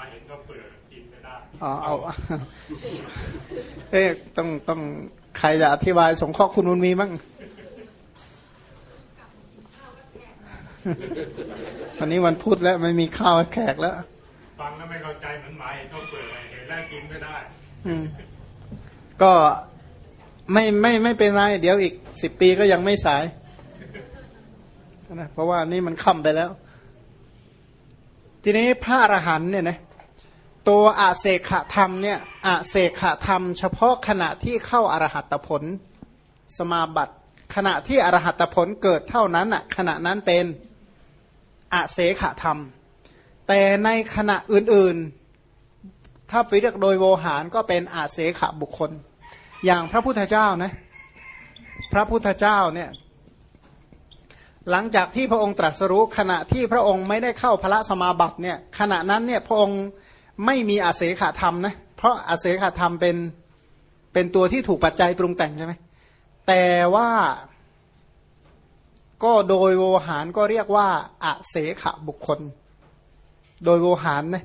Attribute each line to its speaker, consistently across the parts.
Speaker 1: มาเห็นก็เปลือกกินไม่ได้
Speaker 2: อ๋อเอาเอ๊ะต้องต้องใครจะอธิบายสงเคราะห์คุณนุนมีมั้งวันนี้วันพุธแล้วไม่มีข้าวให้แขกแล้ว
Speaker 1: ฟังแล้วไม่เข้าใจเหมือนหมาเห็นก็เปลือกเห็นแล้วกินไม่ได้
Speaker 2: อืม ก็ไม่ไม่ไม่เป็นไร เดี๋ยวอีกสิบปีก็ยังไม่สายนะเพราะว่านี่มันค่ำไปแล้ว ทีนี้พระอรหันต์เนี่ยนะ ตัวอาเสขธรรมเนี่ยอาเสขธรรม เฉพาะขณะที่เข้าอรหัตผล สมาบัติขณะที่อรหัตผลเกิดเท่านั้นอะขณะนั้นเป็นอาเสขธรรม แต่ในขณะอื่นๆ ถ้าไปเรียกโดยโวหารก็เป็นอาเสขบุคคล อย่างพระพุทธเจ้านะพระพุทธเจ้าเนี่ยหลังจากที่พระองค์ตรัสรู้ขณะที่พระองค์ไม่ได้เข้าพระสมาบัติเนี่ยขณะนั้นเนี่ยพระองค์ ไม่มีอาเสขธรรมนะเพราะอาเสขธรรมเป็นเป็นตัวที่ถูกปัจจัยปรุงแต่งใช่ไหมแต่ว่าก็โดยโวหารก็เรียกว่าอาเสขบุคคล โดยโวหารนะ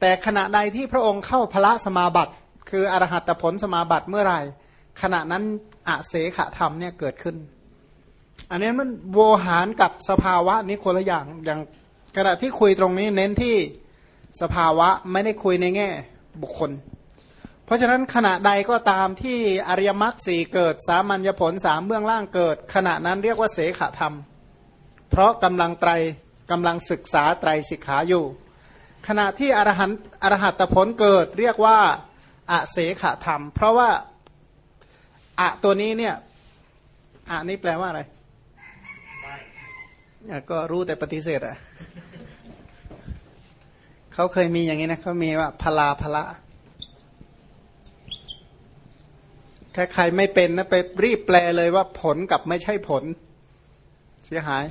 Speaker 2: แต่ขณะใดที่พระองค์เข้าพระสมาบัติ คืออรหัตผลสมาบัติเมื่อไหร่ ขณะนั้นอาเสขธรรมเนี่ยเกิดขึ้น อันนี้มันโวหารกับสภาวะนี้คนละอย่างอย่างขณะที่คุยตรงนี้เน้นที่ สภาวะไม่ได้คุยในแง่บุคคล เพราะฉะนั้นขณะใดก็ตามที่อริยมรรคสี่เกิด สามัญญผลสามเบื้องล่างเกิด ขณะนั้นเรียกว่าเสขธรรม เพราะกำลังไตรกำลังศึกษาไตรสิกขาอยู่ ขณะที่อรหันอรหัตผลเกิดเรียกว่าอะเสขธรรม เพราะว่าอะตัวนี้เนี่ยอะนี่แปลว่าอะไร
Speaker 1: ไม่
Speaker 2: อะก็รู้แต่ปฏิเสธอะ เขาเคยมีอย่างนี้นะเขามีว่าพลาพละถ้าใครไม่เป็นนะไปรีบแปลเลยว่าผลกับไม่ใช่ผล เสียหาย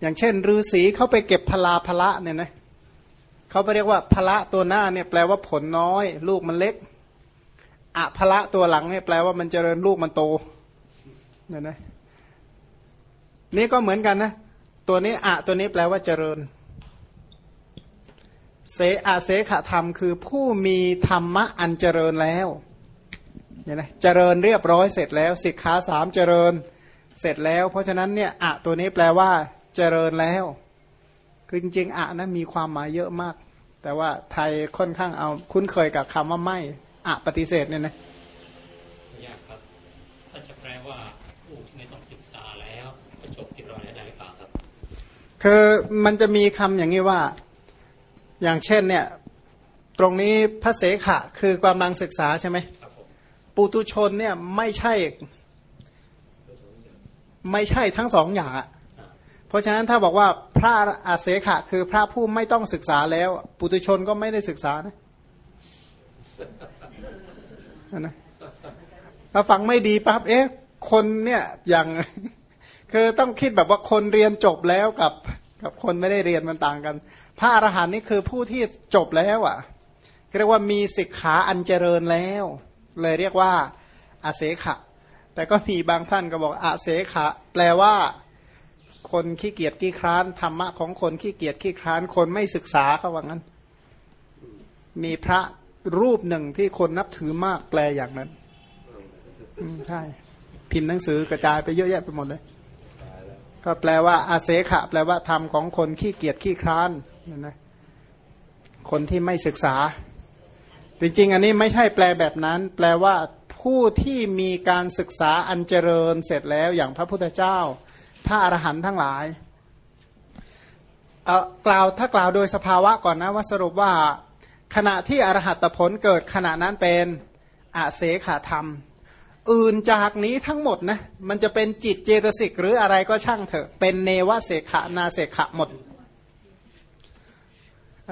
Speaker 2: อย่างเช่นฤาษีเขาไปเก็บพลาพละเนี่ยนะเขาไปเรียกว่าพละตัวหน้าเนี่ยแปลว่าผลน้อย ลูกมันเล็กอะพละตัวหลังเนี่ยแปลว่ามันเจริญลูกมันโตเนี่ยนะนี่ก็เหมือนกันนะ ตัวนี้อะตัวนี้แปลว่าเจริญ เสอาเสขธรรมคือผู้มีธรรมะอันเจริญแล้วเนี่ยนะเจริญเรียบร้อยเสร็จแล้วสิกขาสามเจริญเสร็จแล้ว เพราะฉะนั้นเนี่ยอะตัวนี้แปลว่า เจริญแล้ว คือจริงๆอะนะมีความหมายเยอะมาก แต่ว่าไทยค่อนข้างเอาคุ้นเคยกับคำว่าไม่อะปฏิเสธเนี่ยนะ
Speaker 3: ยากครับถ้าจะแปลว่าผู้ที่ไม่ต้องศึกษาแล้วก็จบที่รอยได้หรือเปล่าครับ
Speaker 2: คือมันจะมีคำอย่างนี้ว่า อย่างเช่นเนี่ยตรงนี้พระเสขะคือกำลังศึกษาใช่ไหม
Speaker 3: ครับผม
Speaker 2: ปุตุชนเนี่ยไม่ใช่ไม่ใช่ทั้งสองอย่างอะเพราะฉะนั้นถ้าบอกว่าพระอาเสขะ คือพระผู้ไม่ต้องศึกษาแล้ว ปุตุชนก็ไม่ได้ศึกษานะนะถ้าฟังไม่ดีปั๊บเอ๊ะคนเนี่ยอย่างคือต้องคิดแบบว่าคนเรียนจบแล้วกับ กับคนไม่ได้เรียนมันต่างกัน พระอรหันต์นี่คือผู้ที่จบแล้วอะเรียกว่ามีศิกขาอันเจริญแล้ว เลยเรียกว่าอาเสขะ แต่ก็มีบางท่านก็บอกอาเสขะ แปลว่า คนขี้เกียจขี้คร้านธรรมะของคนขี้เกียจขี้คร้านคนไม่ศึกษาเขาว่างั้น มีพระรูปหนึ่งที่คนนับถือมากแปลอย่างนั้น อืมใช่ พิมพ์หนังสือกระจายไปเยอะแยะไปหมดเลย ก็แปลว่าอาเสขะ แปลว่าธรรมของคนขี้เกียจขี้คร้าน นั่นนะคนที่ไม่ศึกษา จริงๆ อันนี้ไม่ใช่แปลแบบนั้น แปลว่าผู้ที่มีการศึกษาอันเจริญเสร็จแล้วอย่างพระพุทธเจ้า พระอรหันต์ทั้งหลายเออกล่าวถ้ากล่าวโดยสภาวะก่อนนะว่าสรุปว่าขณะที่อรหัตผลเกิดขณะนั้นเป็นอาเสขาธรรม อื่นจากนี้ทั้งหมดนะมันจะเป็นจิตเจตสิกหรืออะไรก็ช่างเถอะ เป็นเนวเสขะนาเสขะหมด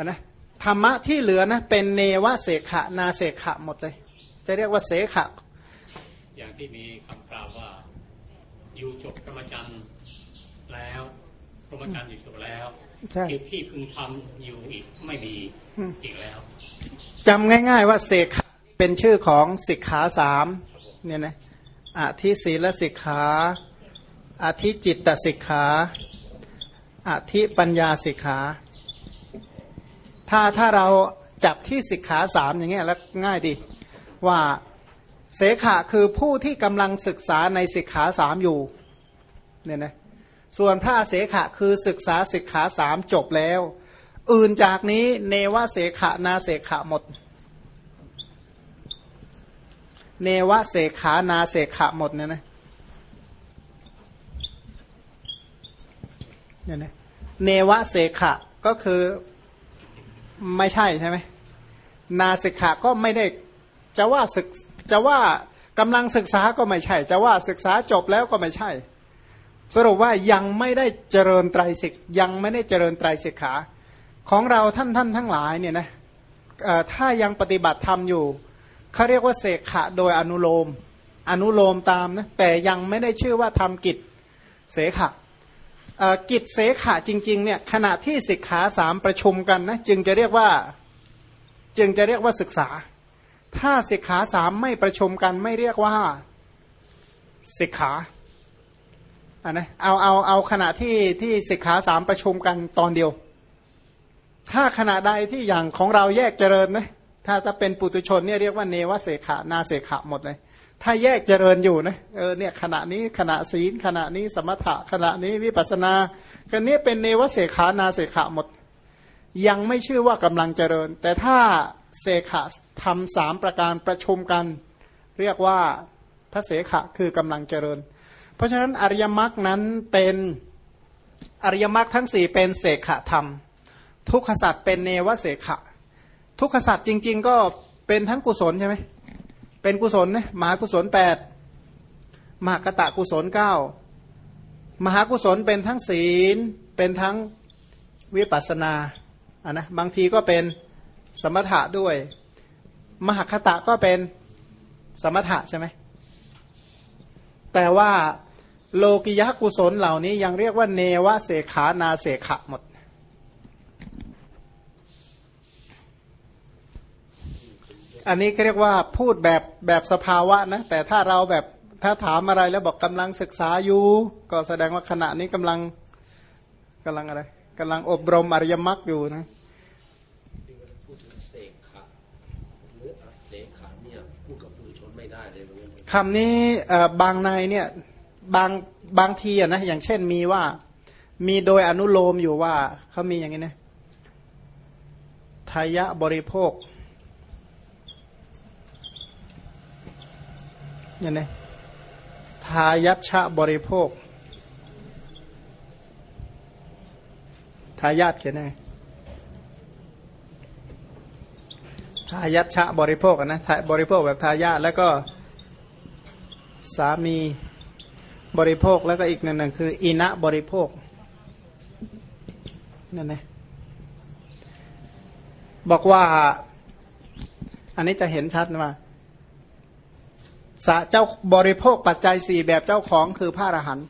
Speaker 2: นะธรรมะที่เหลือนะเป็นเนวเสขะนาเสขะหมดเลย จะเรียกว่าเสขะ
Speaker 3: อย่างที่มีคำกล่าวว่าอยู่จบพรหมจรรย์แล้วพรหมจรรย์อยู่จบแล้ว
Speaker 2: ใช่
Speaker 3: ที่ที่พึงทำอยู่อีกไม่มี
Speaker 2: อืม
Speaker 3: อีกแล้ว
Speaker 2: จำง่าย ๆ ว่าเสกขาเป็นชื่อของสิกขาสามเนี่ยนะอาทิศีลสิกขาอาทิจิตตสิกขาอาทิปัญญาสิกขา ถ้าถ้าเราจับที่สิกขาสามอย่างเงี้ยแล้วง่ายดีว่าเสขะคือผู้ที่กำลังศึกษาในสิกขาสามอยู่เนี่ยนะส่วนพระเสขะคือศึกษาสิกขาสามจบแล้ว อื่นจากนี้เนวเสขะนาเสขะหมด เนวเสขานาเสขะหมดเนี่ยนะเนี่ยนะเนวเสขะก็คือ ไม่ใช่ใช่ไหมนาเสขะก็ไม่ได้จะว่าศึกจะว่ากำลังศึกษาก็ไม่ใช่ จะว่าศึกษาจบแล้วก็ไม่ใช่ สรุปว่ายังไม่ได้เจริญไตรสิกยังไม่ได้เจริญไตรสิกขา ของเราท่านท่านทั้งหลายเนี่ยนะถ้ายังปฏิบัติธรรมอยู่เขาเรียกว่าเสกขะโดยอนุโลม อนุโลมตามนะแต่ยังไม่ได้ชื่อว่าทำกิจเสขะ กิจเสขะจริงๆเนี่ยขณะที่สิกขาสามประชุมกันนะจึงจะเรียกว่าจึงจะเรียกว่าศึกษา ถ้าสิกขาสามไม่ประชุมกันไม่เรียกว่าสิกขาอ่านะเอาเอาเอาขณะที่ที่สิกขาสามประชุมกันตอนเดียว ถ้าขณะใดที่อย่างของเราแยกเจริญนะถ้าจะเป็นปุตุชนเนี่ยเรียกว่าเนวเสขานาเสขะหมดเลย ถ้าแยกเจริญอยู่นะเออเนี่ยขณะนี้ขณะศีลขณะนี้สมถะขณะนี้วิปัสนากันนี้เป็นเนวเสขานาเสขะหมด ยังไม่ชื่อว่ากำลังเจริญ แต่ถ้าเสขะทำสามประการประชุมกัน เรียกว่าพระเสขะคือกำลังเจริญ เพราะฉะนั้นอริยมรรคนั้นเป็นอริยมรรคทั้งสี่เป็นเสขะธรรม ทุกขสัตว์เป็นเนวเสขะ ทุกขสัตว์จริง ๆ ก็เป็นทั้งกุศลใช่ไหม เป็นกุศลนะมหากุศลแปดมหากตะกุศลเก้ามหากุศลเป็นทั้งศีลเป็นทั้งวิปัสนาอะนะบางทีก็เป็นสมถะด้วย มหคตะก็เป็นสมถะใช่ไหมแต่ว่าโลกิยะกุศลเหล่านี้ยังเรียกว่าเนวเสขานาเสขะหมด อันนี้เรียกว่าพูดแบบแบบสภาวะนะ แต่ถ้าเราแบบถ้าถามอะไรแล้วบอกกำลังศึกษาอยู่ ก็แสดงว่าขณะนี้กำลังกำลังอะไรกำลังอบรมอริยมรรคอยู่นะคำนี้บางในเนี่ยบางบางทีอะนะอย่างเช่นมีว่ามีโดยอนุโลมอยู่ว่าเขามีอย่างนี้นะทายะบริโภค เนี่ยนะทายัชะบริโภค ทายาทเขียนไงทายัชะบริโภคนะบริโภคแบบทายาทแล้วก็สามีบริโภคแล้วก็อีกหนึ่งคืออินะบริโภคนั่นนะบอกว่า อันนี้จะเห็นชัดว่า สะเจ้าบริโภคปัจจัยสี่แบบเจ้าของคือพระอรหันต์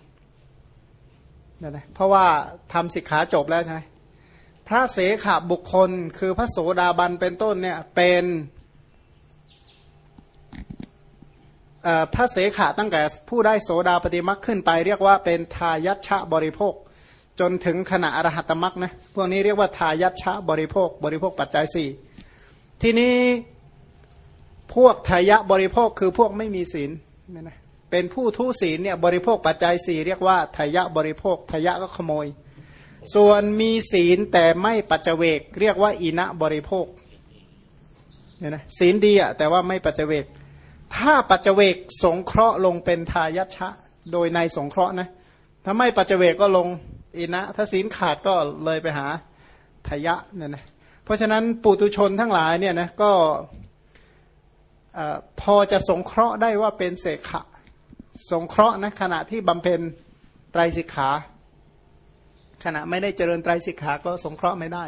Speaker 2: นี่นะเพราะว่าทำสิกขาจบแล้วใช่ไหมพระเสขบุคคลคือพระโสดาบันเป็นต้นเนี่ยเป็นพระเสขะตั้งแต่ผู้ได้โสดาปฏิมักขึ้นไป เรียกว่าเป็นทายัชะบริโภค จนถึงขณะอรหัตมักนะพวกนี้เรียกว่าทายัชะบริโภค บริโภคปัจจัยสี่ที่นี้ พวกทายะบริโภคคือพวกไม่มีศีลนี่นะเป็นผู้ทุศีลเนี่ยบริโภคปัจจัยสี่เรียกว่าทายะบริโภคทายะก็ขโมย ส่วนมีศีลแต่ไม่ปัจเจเวก เรียกว่าอินะบริโภคเนี่ยนะศีลดีอะแต่ว่าไม่ปัจเจเวก ถ้าปัจเจเวกสงเคราะห์ลงเป็นทายัชะ โดยในสงเคราะห์นะถ้าไม่ปัจเจเวกก็ลงอินะ ถ้าศีลขาดก็เลยไปหาทายะเนี่ยนะเพราะฉะนั้นปุตุชนทั้งหลายเนี่ยนะก็ พอจะสงเคราะห์ได้ว่าเป็นเสขะ สงเคราะห์นะขณะที่บำเพ็ญไตรสิกขา ขณะไม่ได้เจริญไตรสิกขาก็สงเคราะห์ไม่ได้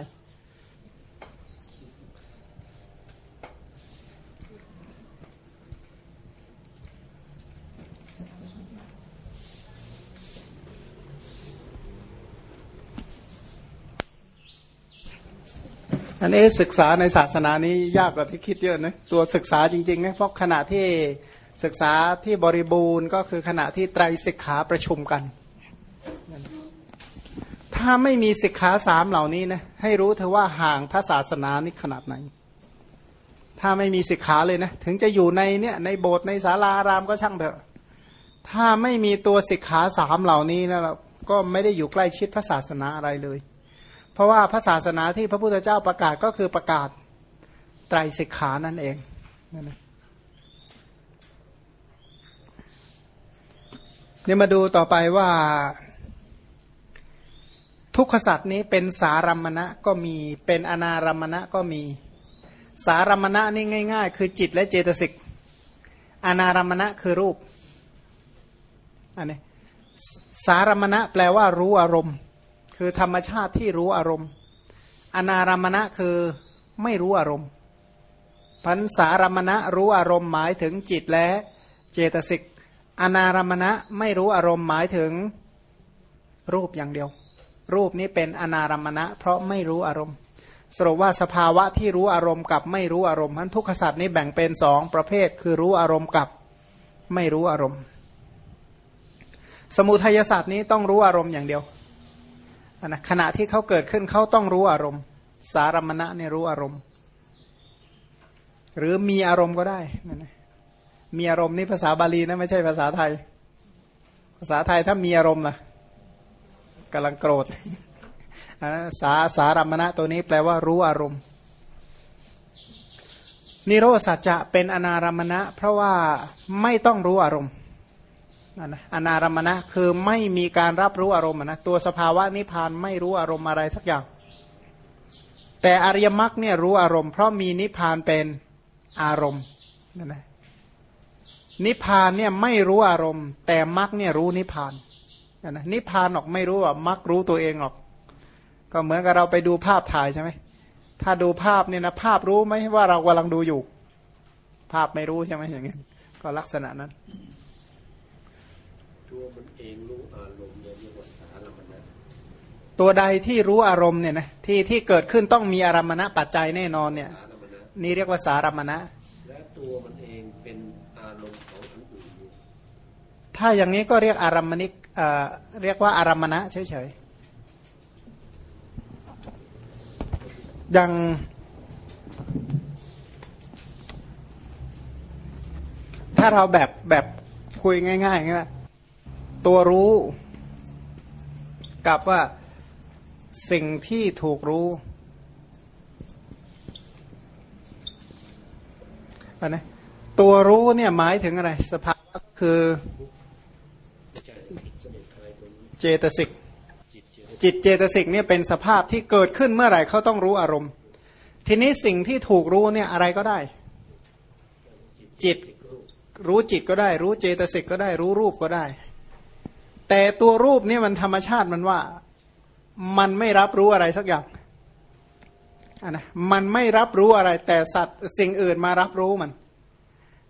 Speaker 2: อันนี้ศึกษาในศาสนานี้ยากกว่าที่คิดเยอะนะตัวศึกษาจริงๆนะเพราะขณะที่ศึกษาที่บริบูรณ์ก็คือขณะที่ไตรสิกขาประชุมกัน ถ้าไม่มีสิกขาสามเหล่านี้นะให้รู้เถอว่าห่างพระศาสนานี่ขนาดไหน ถ้าไม่มีสิกขาเลยนะ ถึงจะอยู่ในเนี่ยในโบสถ์ในศาลาอารามก็ช่างเถอะ ถ้าไม่มีตัวสิกขาสามเหล่านี้นะเราก็ไม่ได้อยู่ใกล้ชิดพระศาสนาอะไรเลย เพราะว่าพระศาสนาที่พระพุทธเจ้าประกาศก็คือประกาศไตรสิกขานั่นเองเนี่ยมาดูต่อไปว่า ทุกขสัตว์นี้เป็นสารัมมณะก็มีเป็นอนารัมมณะก็มี สารัมมณะนี่ง่าย ๆ คือจิตและเจตสิกอนารัมมณะคือรูปอันนี้สารัมมณะแปลว่ารู้อารมณ์ คือธรรมชาติที่รู้อารมณ์ อนารมณะคือไม่รู้อารมณ์พันสารมณะรู้อารมณ์หมายถึงจิตและเจตสิก อนารมณะไม่รู้อารมณ์หมายถึงรูปอย่างเดียว รูปนี้เป็นอนารมณะ เพราะไม่รู้อารมณ์ สรุปว่าสภาวะที่รู้อารมณ์กับไม่รู้อารมณ์มันทุกขสัตว์นี้แบ่งเป็นสองประเภท คือรู้อารมณ์กับไม่รู้อารมณ์ สมุทัยศาสตร์นี้ต้องรู้อารมณ์อย่างเดียว นะขณะที่เขาเกิดขึ้นเขาต้องรู้อารมณ์ สารมณะเนี่ยรู้อารมณ์ หรือมีอารมณ์ก็ได้นั่นมีอารมณ์นี่ภาษาบาลีนะไม่ใช่ภาษาไทย ภาษาไทยถ้ามีอารมณ์นะกำลังโกรธสาสารมณะตัวนี้แปลว่ารู้อารมณ์ นิโรสัจจะเป็นอนารมณะ เพราะว่าไม่ต้องรู้อารมณ์ นะอนารมณะคือไม่มีการรับรู้อารมณ์นะตัวสภาวะนิพพานไม่รู้อารมณ์อะไรสักอย่าง แต่อริยมรรคเนี่ยรู้อารมณ์ เพราะมีนิพพานเป็นอารมณ์นั่นนะนิพพานเนี่ยไม่รู้อารมณ์ แต่มรรคเนี่ยรู้นิพพานนะนิพพานออกไม่รู้อะมรรครู้ตัวเองออก ก็เหมือนกับเราไปดูภาพถ่ายใช่ไหมถ้าดูภาพเนี่ยนะภาพรู้ไหมว่าเรากำลังดูอยู่ ภาพไม่รู้ใช่ไหมอย่างเงี้ยก็ลักษณะนั้น
Speaker 4: ตัวมันเองรู้อารมณ์เรียกว่าสารมณะ
Speaker 2: ตัวใดที่รู้อารมณ์เนี่ยนะที่ที่เกิดขึ้นต้องมีอารมณะปัจจัยแน่นอนเนี่ย
Speaker 4: สารมณะ
Speaker 2: นี่เรียกว่าสารมณะ
Speaker 4: และตัวมันเองเป็นอารมณ์ของอันอื่นอยู่
Speaker 2: ถ้าอย่างนี้ก็เรียกอารมณิกเอ่อเรียกว่าอารมณะเฉยๆอย่างถ้าเราแบบแบบคุยง่ายๆง่าย ตัวรู้กับว่าสิ่งที่ถูกรู้อันนะตัวรู้เนี่ยหมายถึงอะไร สภาวะคือเจตสิก
Speaker 4: จิตเจต
Speaker 2: สิกเนี่ยเป็นสภาพที่เกิดขึ้นเมื่อไหร่เขาต้องรู้อารมณ์ ทีนี้สิ่งที่ถูกรู้เนี่ยอะไรก็ได้ จิต
Speaker 4: รู้
Speaker 2: จิตก็ได้ รู้เจตสิกก็ได้ รู้รูปก็ได้ แต่ตัวรูปนี่มันธรรมชาติมันว่า มันไม่รับรู้อะไรสักอย่างอะนะมันไม่รับรู้อะไร แต่สัตว์สิ่งอื่นมารับรู้มัน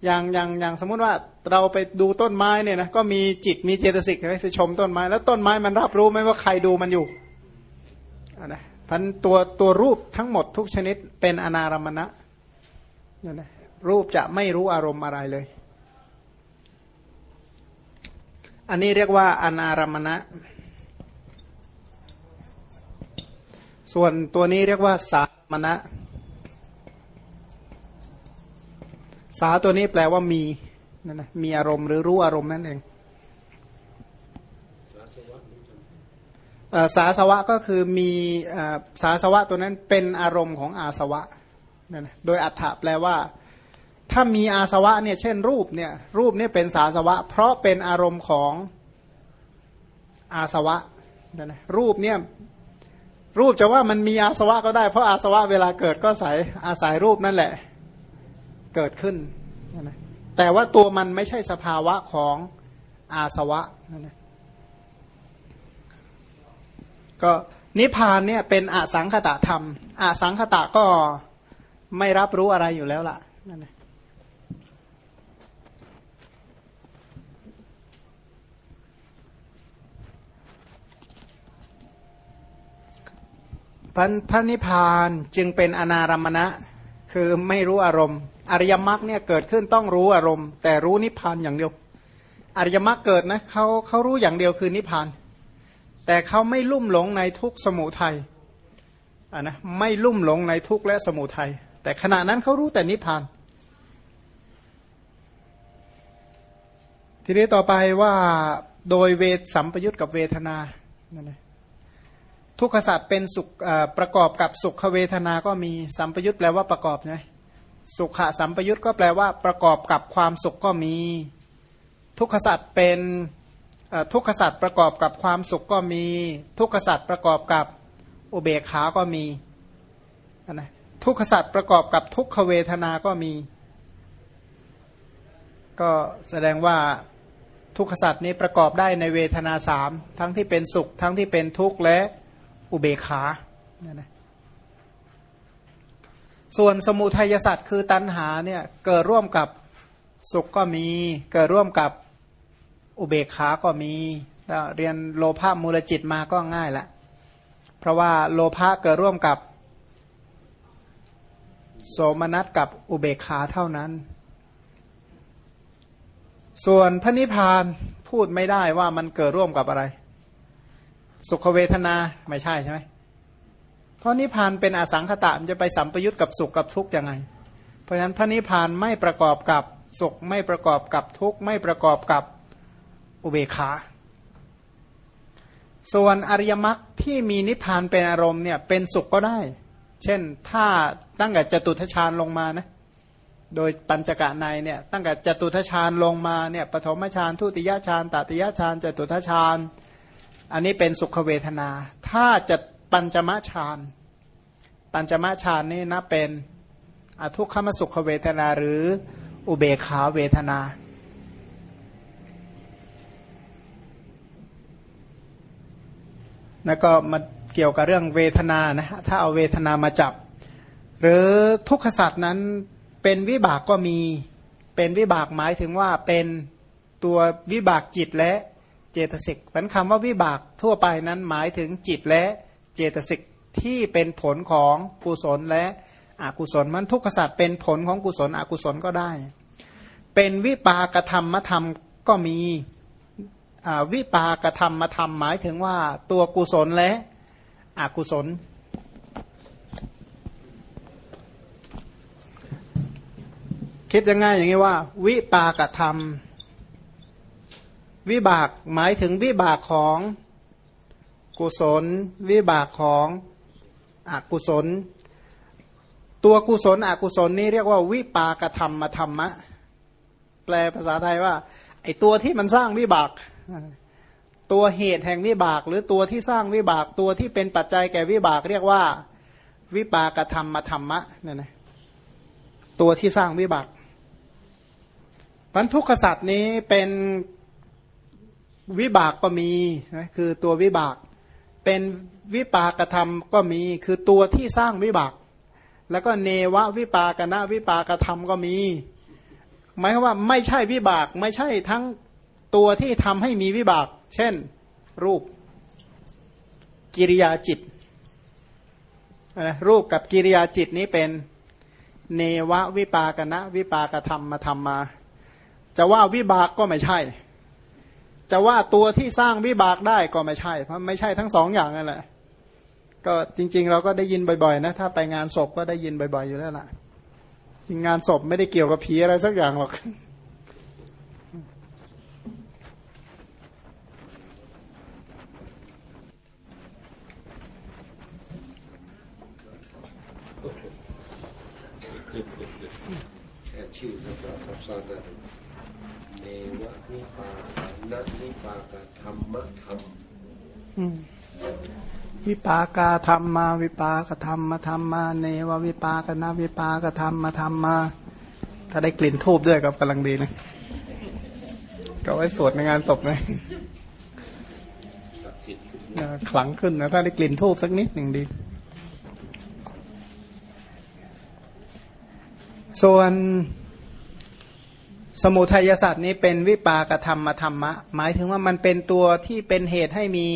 Speaker 2: อย่างอย่างอย่างสมมุติว่าเราไปดูต้นไม้เนี่ยนะก็มีจิตมีเจตสิกไปชมต้นไม้ แล้วต้นไม้มันรับรู้ไหมว่าใครดูมันอยู่อะนะพันตัวตัวรูปทั้งหมดทุกชนิดเป็นอนารมณะนี่ยนะรูปจะไม่รู้อารมณ์อะไรเลย อันนี้เรียกว่าอนารมณะ ส่วนตัวนี้เรียกว่าสามณะ สาตัวนี้แปลว่ามีนั่นนะมีอารมณ์หรือรู้อารมณ์นั่นเอง
Speaker 4: สาสวะนี้ท
Speaker 2: เอ่อสวะก็คือมีอ่อสาสวะตัวนั้นเป็นอารมณ์ของอาสวะนั่นนะโดยอัฏฐะแปลว่า ถ้ามีอาสวะเนี่ยเช่นรูปเนี่ยรูปเนี่ยเป็นสาสวะ เพราะเป็นอารมณ์ของอาสวะนั่นะรูปเนี่ยรูปจะว่ามันมีอาสวะก็ได้ เพราะอาสวะเวลาเกิดก็สายอาศัยรูปนั่นแหละเกิดขึ้นนั่นนะแต่ว่าตัวมันไม่ใช่สภาวะของอาสวะนั่นนะก็นิพพานเนี่ยเป็นอสังขตะธรรมอสังขตะก็ไม่รับรู้อะไรอยู่แล้วล่ะนั่นนะ พระพระนิพพานจึงเป็นอนารมณะ คือไม่รู้อารมณ์ อริยมรรคเนี่ยเกิดขึ้นต้องรู้อารมณ์ แต่รู้นิพพานอย่างเดียว อริยมรรคเกิดนะเขาเขารู้อย่างเดียวคือนิพพาน แต่เขาไม่ลุ่มหลงในทุกสมุทัยอะนะไม่ลุ่มหลงในทุกและสมุทัยแต่ขณะนั้นเขารู้แต่นิพพาน ทีนี้ต่อไปว่าโดยเวทสัมปยุตกับเวทนานั่นเอง ทุกขสัตว์เป็นสุขประกอบกับสุขเวทนาก็มีสัมปยุตแปลว่าประกอบใช่สุขะสัมปยุตก็แปลว่าประกอบกับความสุขก็มี ทุกขสัตว์เป็นทุกขสัตว์ประกอบกับความสุขก็มี ทุกขสัตว์ประกอบกับอุเบกขาก็มีนะทุกขสัตว์ประกอบกับทุกขเวทนาก็มี ก็แสดงว่าทุกขสัตว์นี้ประกอบได้ในเวทนาสามทั้งที่เป็นสุขทั้งที่เป็นทุกข์และ อุเบกขาเนี่ยนะส่วนสมุทัยสัตว์คือตัณหาเนี่ยเกิดร่วมกับสุขก็มี เกิดร่วมกับอุเบกขาก็มีเรียนโลภะมูลจิตมาก็ง่ายละ เพราะว่าโลภะเกิดร่วมกับ โสมนัสกับอุเบกขาเท่านั้น ส่วนพระนิพพานพูดไม่ได้ว่ามันเกิดร่วมกับอะไร สุขเวทนาไม่ใช่ใช่ไหมเพราะนิพพานเป็นอสังขตะมันจะไปสัมปยุตกับสุขกับทุกข์ยังไง เพราะฉะนั้นพระนิพพานไม่ประกอบกับสุขไม่ประกอบกับทุกข์ไม่ประกอบกับอุเบกขา ส่วนอริยมรรคที่มีนิพพานเป็นอารมณ์เนี่ยเป็นสุขก็ได้ เช่นถ้าตั้งแต่จตุทชาญลงมานะโดยปัญจกะในเนี่ยตั้งแต่จตุทชาญลงมาเนี่ยปฐมฌานทุติยฌานตติยฌานจตุทชาญ อันนี้เป็นสุขเวทนา ถ้าจะปัญจมฌาน ปัญจมฌานนี่นะเป็นอทุกขมสุขเวทนาหรืออุเบขาเวทนา แล้วก็มาเกี่ยวกับเรื่องเวทนานะถ้าเอาเวทนามาจับ หรือทุกขสัตว์นั้นเป็นวิบากก็มี เป็นวิบากหมายถึงว่าเป็นตัววิบากจิตและ เจตสิกเป็นคำว่าวิบากทั่วไปนั้นหมายถึงจิตและเจตสิกที่เป็นผลของกุศลและอกุศลมันทุกขสัตว์เป็นผลของกุศลอกุศลก็ได้ เป็นวิปากธรรมธรรมก็มีวิปากธรรมมาทำหมายถึงว่าตัวกุศลและอกุศล คิดยังไงอย่างนี้ว่า วิปากธรรม วิบากหมายถึงวิบากของกุศล วิบากของอกุศล ตัวกุศลอกุศลนี่เรียกว่าวิปากธรรมธรรมะ แปลภาษาไทยว่าไอตัวที่มันสร้างวิบากตัวเหตุแห่งวิบาก หรือตัวที่สร้างวิบากตัวที่เป็นปัจจัยแก่วิบาก เรียกว่า วิปากธรรมธรรมะเนี่ยนะตัวที่สร้างวิบากพันทุกขสัตว์นี้เป็น วิบากก็มีนะคือตัววิบาก เป็นวิปากธรรมก็มี คือตัวที่สร้างวิบาก แล้วก็เนวะวิปากนะวิปากธรรมก็มี หมายความว่าไม่ใช่วิบากไม่ใช่ทั้งตัวที่ทำให้มีวิบาก เช่น รูป กิริยาจิตนะรูปกับกิริยาจิตนี้เป็นเนววิปากนะวิปากธรรมมาทำมา จะว่าวิบากก็ไม่ใช่ จะว่าตัวที่สร้างวิบากได้ก็ไม่ใช่ เพราะไม่ใช่ทั้งสองอย่างนั่นแหละ ก็จริง ๆ เราก็ได้ยินบ่อยๆนะถ้าไปงานศพก็ได้ยินบ่อย ๆ อยู่แล้วล่ะจริงงานศพไม่ได้เกี่ยวกับผีอะไรสักอย่างหรอก
Speaker 4: ชื่อภาษาซับซ้อนนะเนวะนิปา นะนิปากาธรรมะธรรม
Speaker 2: วิปากาธรรมมาวิปากธรรมธรรมมาเนววิปากนะวิปากธรรมธรรมมา ถ้าได้กลิ่นทูบด้วยกับกำลังดีนะก็ไว้สวดในงานศพนะขลังขึ้นนะถ้าได้กลิ่นทูบสักนิดหนึ่งดี ส่วน สมุทัยศาสตร์นี้เป็นวิปากธรรมธรรมะ หมายถึงว่ามันเป็นตัวที่เป็นเหตุให้มี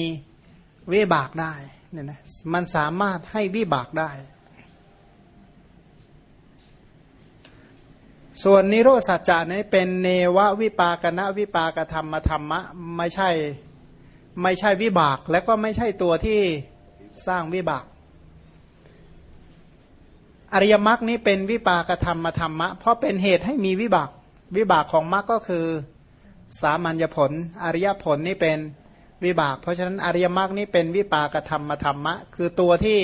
Speaker 2: วิบากได้เนี่ยนะมันสามารถให้วิบากได้ ส่วนนิโรสัจจะนี้เป็นเนววิปากณะวิปากธรรมธรรมะไม่ใช่ไม่ใช่วิบาก และก็ไม่ใช่ตัวที่สร้างวิบาก อริยมรรคนี้เป็นวิปากธรรมธรรมะ เพราะเป็นเหตุให้มีวิบาก วิบากของมรรคก็คือสามัญญผล อริยผลนี่เป็นวิบาก เพราะฉะนั้นอริยมรรคนี้เป็นวิปากธรรมธรรมะ คือตัวที่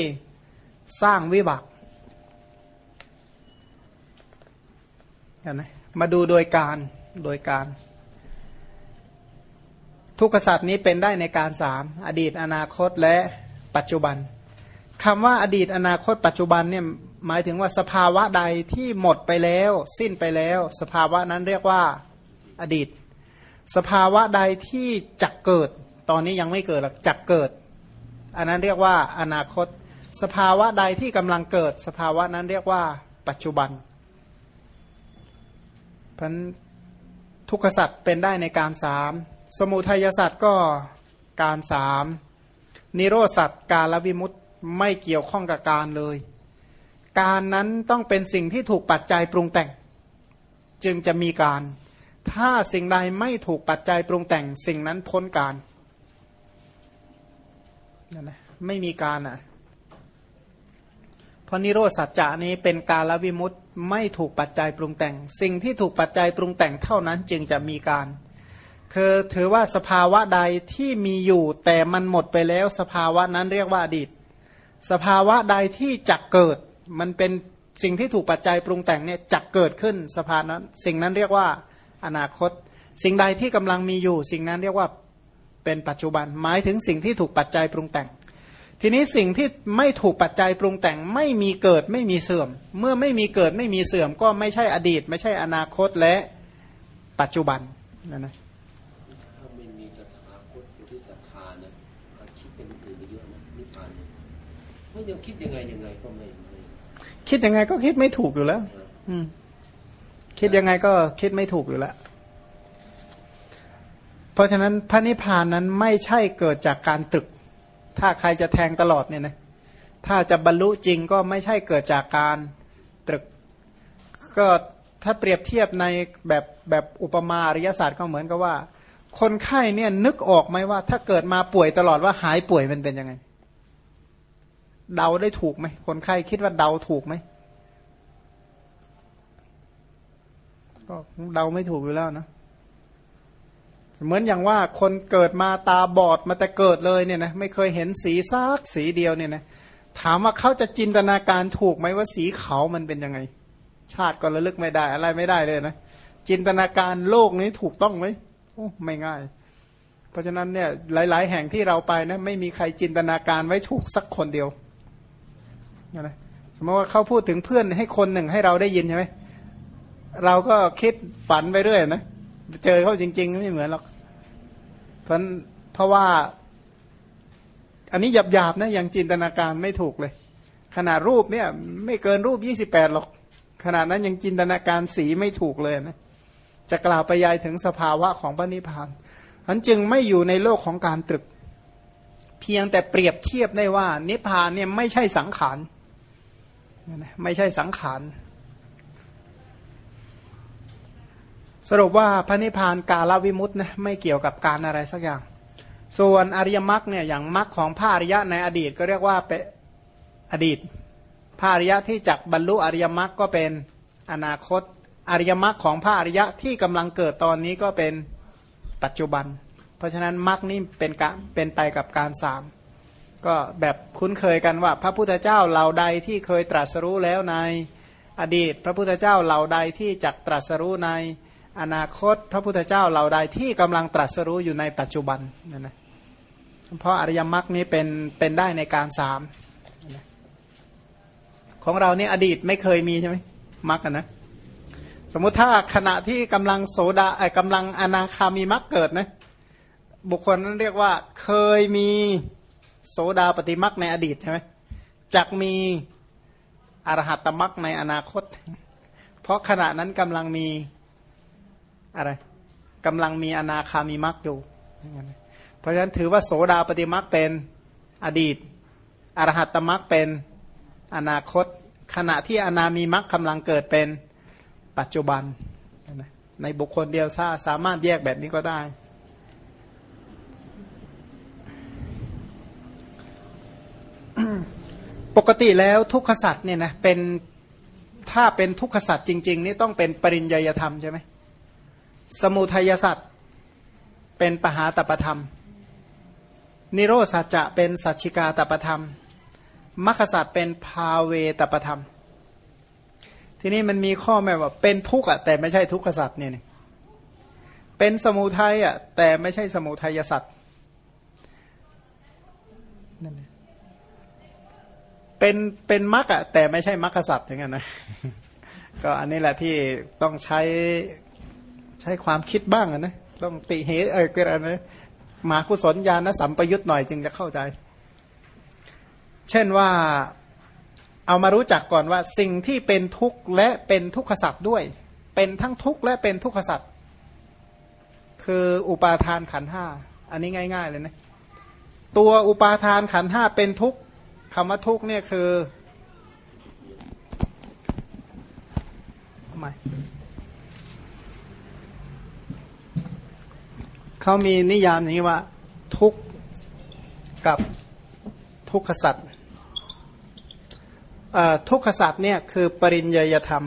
Speaker 2: สร้างวิบากเห็นไหมมาดูโดยการโดยการ ทุกขสัตว์นี้เป็นได้ในการสามอดีตอนาคตและปัจจุบันคำว่าอดีตอนาคตปัจจุบันเนี่ย หมายถึงว่าสภาวะใดที่หมดไปแล้ว สิ้นไปแล้ว สภาวะนั้นเรียกว่าอดีต สภาวะใดที่จักเกิด ตอนนี้ยังไม่เกิดหรอกจักเกิด อันนั้นเรียกว่าอนาคต สภาวะใดที่กำลังเกิด สภาวะนั้นเรียกว่า ปัจจุบันพันทุกขสัตว์เป็นได้ในการสามสมุทัยสัตว์ก็การสามนิโรสัตว์การละวิมุตไม่เกี่ยวข้องกับการเลย การนั้นต้องเป็นสิ่งที่ถูกปัจจัยปรุงแต่ง จึงจะมีการ ถ้าสิ่งใดไม่ถูกปัจจัยปรุงแต่ง สิ่งนั้นพ้นการนั่นแหละไม่มีการอะเพราะนิโรธสัจจะนี้เป็นการละวิมุตไม่ถูกปัจจัยปรุงแต่ง สิ่งที่ถูกปัจจัยปรุงแต่งเท่านั้นจึงจะมีการ คือถือว่าสภาวะใดที่มีอยู่แต่มันหมดไปแล้วสภาวะนั้นเรียกว่าอดีต สภาวะใดที่จักเกิด มันเป็นสิ่งที่ถูกปัจจัยปรุงแต่งเนี่ยจักเกิดขึ้นสภานั้น สิ่งนั้นเรียกว่าอนาคต สิ่งใดที่กำลังมีอยู่ สิ่งนั้นเรียกว่าเป็นปัจจุบัน หมายถึงสิ่งที่ถูกปัจจัยปรุงแต่ง ทีนี้สิ่งที่ไม่ถูกปัจจัยปรุงแต่ง ไม่มีเกิดไม่มีเสื่อม เมื่อไม่มีเกิดไม่มีเสื่อม ก็ไม่ใช่อดีต ไม่ใช่อนาคตและปัจจุบันนั่นนะ
Speaker 4: ถ้าไม่มีตถาคตอุทิศศรัทธาเนี่ยคิดเป็นอื่นไปเยอะนะนิพพานเนี่ยไม่ยังคิดยังไงยังไงก็ไม่
Speaker 2: คิดยังไงก็คิดไม่ถูกอยู่แล้ว อืม คิดยังไงก็คิดไม่ถูกอยู่แล้ว เพราะฉะนั้นพระนิพพานนั้นไม่ใช่เกิดจากการตรึก ถ้าใครจะแทงตลอดเนี่ยนะ ถ้าจะบรรลุจริงก็ไม่ใช่เกิดจากการตรึก ก็ถ้าเปรียบเทียบในแบบแบบอุปมาอริยศาสตร์ก็เหมือนกับว่า คนไข้เนี่ยนึกออกไหมว่า ถ้าเกิดมาป่วยตลอดว่าหายป่วยมันเป็นยังไง เดาได้ถูกไหมคนไข้คิดว่าเดาถูกไหมก็เดาไม่ถูกอยู่แล้วนะเหมือนอย่างว่าคนเกิดมาตาบอดมาแต่เกิดเลยเนี่ยนะไม่เคยเห็นสีซากสีเดียวเนี่ยนะถามว่าเขาจะจินตนาการถูกไหมว่าสีเขามันเป็นยังไง ชาติก็ระลึกไม่ได้อะไรไม่ได้เลยนะจินตนาการโลกนี้ถูกต้องไหมโอ้ไม่ง่าย เพราะฉะนั้นเนี่ยหลาย ๆ แห่งที่เราไปนะไม่มีใครจินตนาการไว้ถูกสักคนเดียว นะสมมติว่าเขาพูดถึงเพื่อนให้คนหนึ่งให้เราได้ยินใช่ไหมเราก็คิดฝันไปเรื่อยนะเจอเขาจริง ๆ ไม่เหมือนหรอกเพราะเพราะว่า อันนี้หยาบๆนะยังจินตนาการไม่ถูกเลย ขนาดรูปเนี่ย ไม่เกินรูปยี่สิบแปดหรอก ขนาดนั้นยังจินตนาการสีไม่ถูกเลยนะจะกล่าวไปยายถึงสภาวะของพระนิพพานอันจึงไม่อยู่ในโลกของการตรึก เพียงแต่เปรียบเทียบได้ว่า นิพพานเนี่ยไม่ใช่สังขาร ไม่ใช่สังขารสรุปว่าพระนิพพานกาลวิมุตต์นะไม่เกี่ยวกับการอะไรสักอย่าง ส่วนอริยมรรคเนี่ยอย่างมรรคของพระอริยะในอดีตก็เรียกว่าเป็นอดีตพระอริยะที่จักบรรลุอริยมรรคก็เป็นอนาคต อริยมรรคของพระอริยะที่กำลังเกิดตอนนี้ก็เป็นปัจจุบัน เพราะฉะนั้นมรรคนี่เป็นการเป็นไปกับการสาม ก็แบบคุ้นเคยกันว่า พระพุทธเจ้าเหล่าใดที่เคยตรัสรู้แล้วในอดีต พระพุทธเจ้าเหล่าใดที่จักตรัสรู้ในอนาคต พระพุทธเจ้าเหล่าใดที่กำลังตรัสรู้อยู่ในปัจจุบันนั่นนะเพราะอริยมรรคนี้เป็นเป็นได้ในการสามของเราเนี่ยอดีตไม่เคยมีใช่ไหมมรรคนะสมมุติถ้าขณะที่กำลังโสดาไอ้กำลังอนาคามีมรรคเกิดนะบุคคลนั้นเรียกว่าเคยมี โสดาปฏิมักในอดีตใช่ไหมจักมีอรหัตตมักในอนาคต เพราะขณะนั้นกำลังมีอะไรกำลังมีอนาคามีมักอยู่ เพราะฉะนั้นถือว่าโสดาปฏิมักเป็นอดีต อรหัตตมักเป็นอนาคต ขณะที่อนามีมักกำลังเกิดเป็นปัจจุบัน ในบุคคลเดียวสามารถแยกแบบนี้ก็ได้ ปกติแล้วทุกขสัตว์เนี่ยนะเป็นถ้าเป็นทุกขสัตว์จริง ๆ นี่ต้องเป็นปริญญาธรรมใช่ไหมสมุทัยสัตว์เป็นปหาตประธรรม นิโรสัจจะเป็นสัจิกาตประธรรมมรรคสัตว์เป็นภาเวตประธรรม ทีนี้มันมีข้อแม้ว่าเป็นทุกข์อะแต่ไม่ใช่ทุกขสัตว์เนี่ยเป็นสมุทัยอะแต่ไม่ใช่สมุทัยสัตว์นั่น เป็นเป็นมรรคอะแต่ไม่ใช่มรรคสัตว์อย่างนั้นนะก็อันนี้แหละที่ต้องใช้ใช้ความคิดบ้างนะต้องติเหตุเออเกิดอะไรหมากุศลญาณสัมปยุตหน่อยจึงจะเข้าใจ เช่นว่าเอามารู้จักก่อนว่าสิ่งที่เป็นทุกข์และเป็นทุกขสัตว์ด้วย เป็นทั้งทุกข์และเป็นทุกขสัตว์คืออุปาทานขันห้าอันนี้ง่าย ๆ เลยนะตัวอุปาทานขันห้าเป็นทุกข์ คำว่าทุกเนี่ยคือทำไมเขามีนิยามอย่างนี้ว่า ทุกกับทุกขสัตว์ทุกขสัตว์เนี่ยคือปริญญยธรรม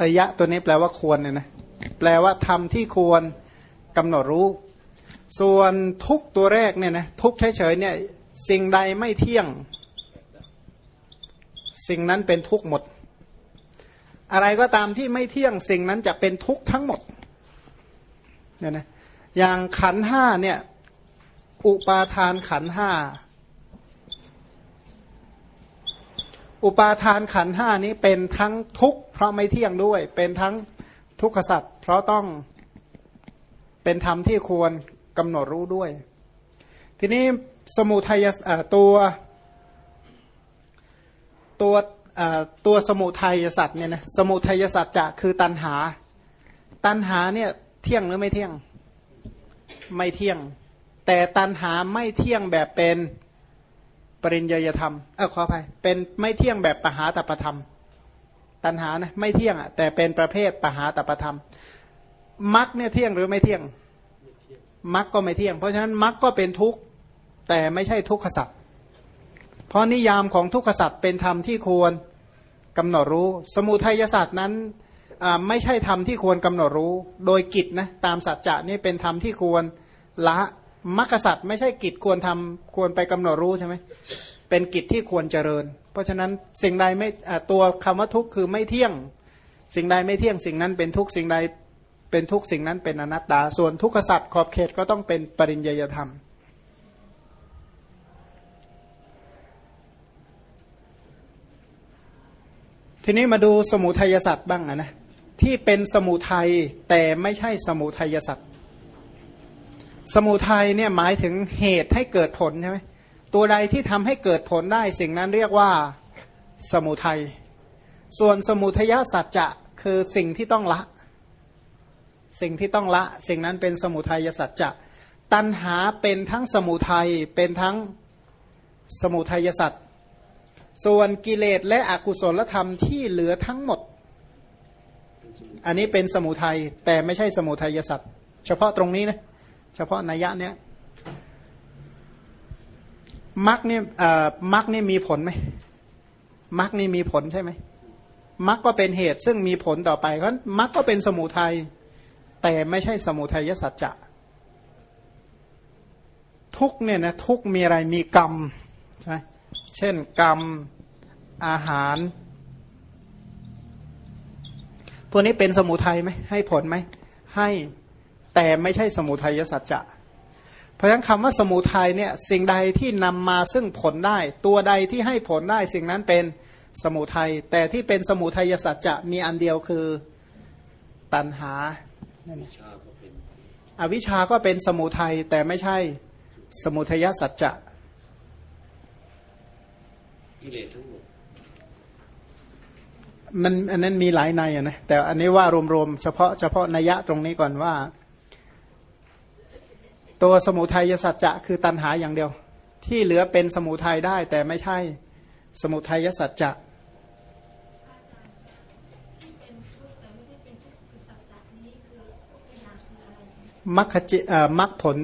Speaker 2: อายะตัวนี้แปลว่าควรเนี่ยนะแปลว่าธรรมที่ควรกำหนดรู้ ส่วนทุกตัวแรกเนี่ยนะทุกเฉยๆเนี่ยสิ่งใดไม่เที่ยง สิ่งนั้นเป็นทุกหมด อะไรก็ตามที่ไม่เที่ยงสิ่งนั้นจะเป็นทุกทั้งหมดเนี่ยนะอย่างขันห้าเนี่ยอุปาทานขันห้าอุปาทานขันห้านี้เป็นทั้งทุกข์เพราะไม่เที่ยงด้วย เป็นทั้งทุกขสัตว์เพราะต้องเป็นธรรมที่ควร กำหนดรู้ด้วย ทีนี้สมุทัยตัวตัวตัวสมุทัยสัตว์เนี่ยนะสมุทัยสัตว์จะคือตันหา ตันหาเนี่ยเที่ยงหรือไม่เที่ยง ไม่เที่ยง แต่ตันหาไม่เที่ยงแบบเป็นปริญญาธรรมเออขออภัยเป็นไม่เที่ยงแบบปหาตประธรรม ตัณหานะไม่เที่ยงอะแต่เป็นประเภทปหาตประธรรมมรรคเนี่ยเที่ยงหรือไม่เที่ยง มรรคก็ไม่เที่ยง เพราะฉะนั้นมรรคก็เป็นทุกข์แต่ไม่ใช่ทุกขสัตว์เพราะนิยามของทุกขสัตว์เป็นธรรมที่ควรกำหนดรู้ สมุทัยศาสตร์นั้นไม่ใช่ธรรมที่ควรกำหนดรู้ โดยกิจนะตามสัจจะนี่เป็นธรรมที่ควรละมรรคสัตว์ไม่ใช่กิจควรทำควรไปกำหนดรู้ใช่ไหมเป็นกิจที่ควรเจริญ เพราะฉะนั้นสิ่งใดไม่ตัวคำว่าทุกข์คือไม่เที่ยง สิ่งใดไม่เที่ยงสิ่งนั้นเป็นทุกข์สิ่งใด เป็นทุกสิ่งนั้นเป็นอนัตตา ส่วนทุกขสัตว์ขอบเขตก็ต้องเป็นปริญญาธรรม ทีนี้มาดูสมุทัยสัตว์บ้างนะที่เป็นสมุทัยแต่ไม่ใช่สมุทัยสัตว์สมุทัยเนี่ยหมายถึงเหตุให้เกิดผลใช่ไหมตัวใดที่ทำให้เกิดผลได้สิ่งนั้นเรียกว่าสมุทัย ส่วนสมุทยสัจจะคือสิ่งที่ต้องละ สิ่งที่ต้องละ สิ่งนั้นเป็นสมุทัยสัจจะตัณหาเป็นทั้งสมุทัยเป็นทั้งสมุทัยสัจส่วนกิเลสและอกุศลธรรมที่เหลือทั้งหมด อันนี้เป็นสมุทัยแต่ไม่ใช่สมุทัยสัจเฉพาะตรงนี้นะเฉพาะนัยยะเนี้ยมักนี่มักนี่มีผลไหมมักนี่มีผลใช่ไหมมักก็เป็นเหตุซึ่งมีผลต่อไปเพราะมักก็เป็นสมุทัย แต่ไม่ใช่สมุทัยสัจจะทุกเนี่ยนะทุกมีอะไรมีกรรมใช่ไหมเช่นกรรมอาหาร พวกนี้เป็นสมุทัยไหมให้ผลไหมให้แต่ไม่ใช่สมุทัยสัจจะเพราะฉะนั้นคำว่าสมุทัยเนี่ยสิ่งใดที่นำมาซึ่งผลได้ ตัวใดที่ให้ผลได้สิ่งนั้นเป็นสมุทัยแต่ที่เป็นสมุทัยสัจจะมีอันเดียวคือตัณหา อวิชาก็เป็นสมุทัยแต่ไม่ใช่สมุทัยสัจจะ
Speaker 4: กิเลสทั้งหมด
Speaker 2: มันอันนั้นมีหลายในอะนะแต่อันนี้ว่ารวมๆเฉพาะเฉพาะนัยยะตรงนี้ก่อนว่า ตัวสมุทัยสัจจะคือตัณหาอย่างเดียว ที่เหลือเป็นสมุทัยได้แต่ไม่ใช่ สมุทัยสัจจะ มัคคจิมัคผล